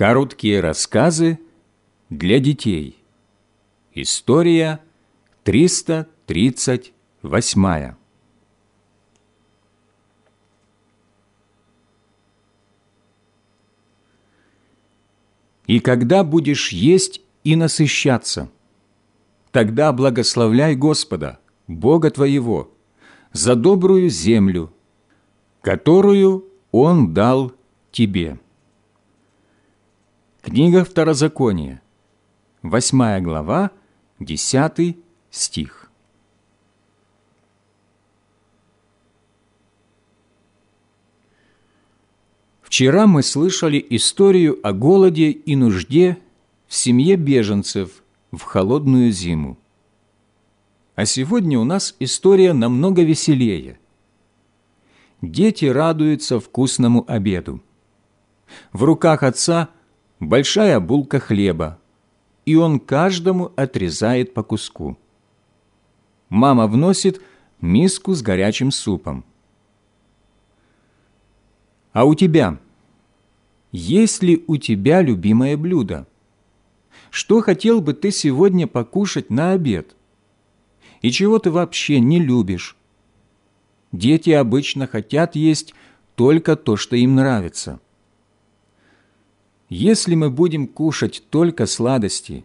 Короткие рассказы для детей. История 338. И когда будешь есть и насыщаться, тогда благословляй Господа, Бога твоего, за добрую землю, которую Он дал тебе. Книга Второзакония, 8 глава, 10 стих. Вчера мы слышали историю о голоде и нужде в семье беженцев в холодную зиму. А сегодня у нас история намного веселее. Дети радуются вкусному обеду. В руках отца – большая булка хлеба, и он каждому отрезает по куску. Мама вносит миску с горячим супом. А у тебя? Есть ли у тебя любимое блюдо? Что хотел бы ты сегодня покушать на обед? И чего ты вообще не любишь? Дети обычно хотят есть только то, что им нравится – если мы будем кушать только сладости,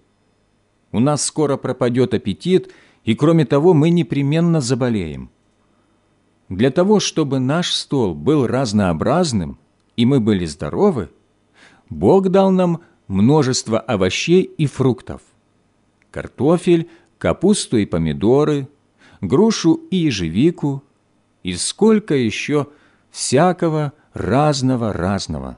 у нас скоро пропадет аппетит, и кроме того мы непременно заболеем. Для того, чтобы наш стол был разнообразным, и мы были здоровы, Бог дал нам множество овощей и фруктов. Картофель, капусту и помидоры, грушу и ежевику, и сколько еще всякого разного-разного.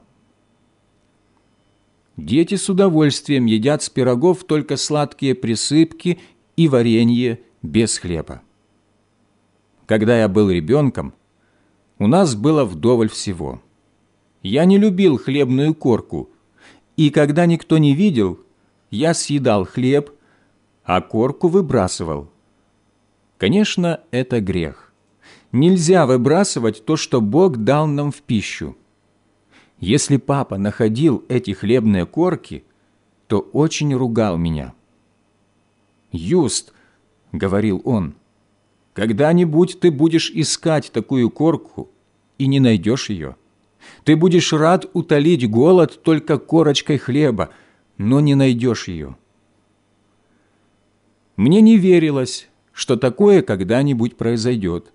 Дети с удовольствием едят с пирогов только сладкие присыпки и варенье без хлеба. Когда я был ребенком, у нас было вдоволь всего. Я не любил хлебную корку, и когда никто не видел, я съедал хлеб, а корку выбрасывал. Конечно, это грех. Нельзя выбрасывать то, что Бог дал нам в пищу. Если папа находил эти хлебные корки, то очень ругал меня. «Юст», — говорил он, — «когда-нибудь ты будешь искать такую корку и не найдешь ее. Ты будешь рад утолить голод только корочкой хлеба, но не найдешь ее». Мне не верилось, что такое когда-нибудь произойдет.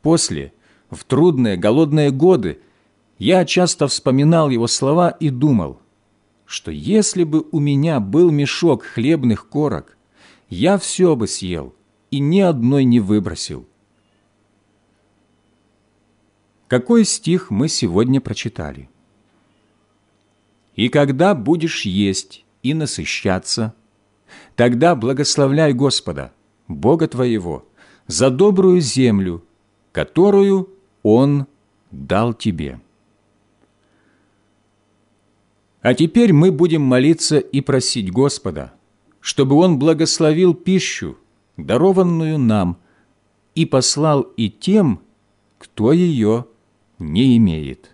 После, в трудные голодные годы, я часто вспоминал его слова и думал, что если бы у меня был мешок хлебных корок, я все бы съел и ни одной не выбросил. Какой стих мы сегодня прочитали? «И когда будешь есть и насыщаться, тогда благословляй Господа, Бога твоего, за добрую землю, которую Он дал тебе». А теперь мы будем молиться и просить Господа, чтобы Он благословил пищу, дарованную нам, и послал и тем, кто ее не имеет.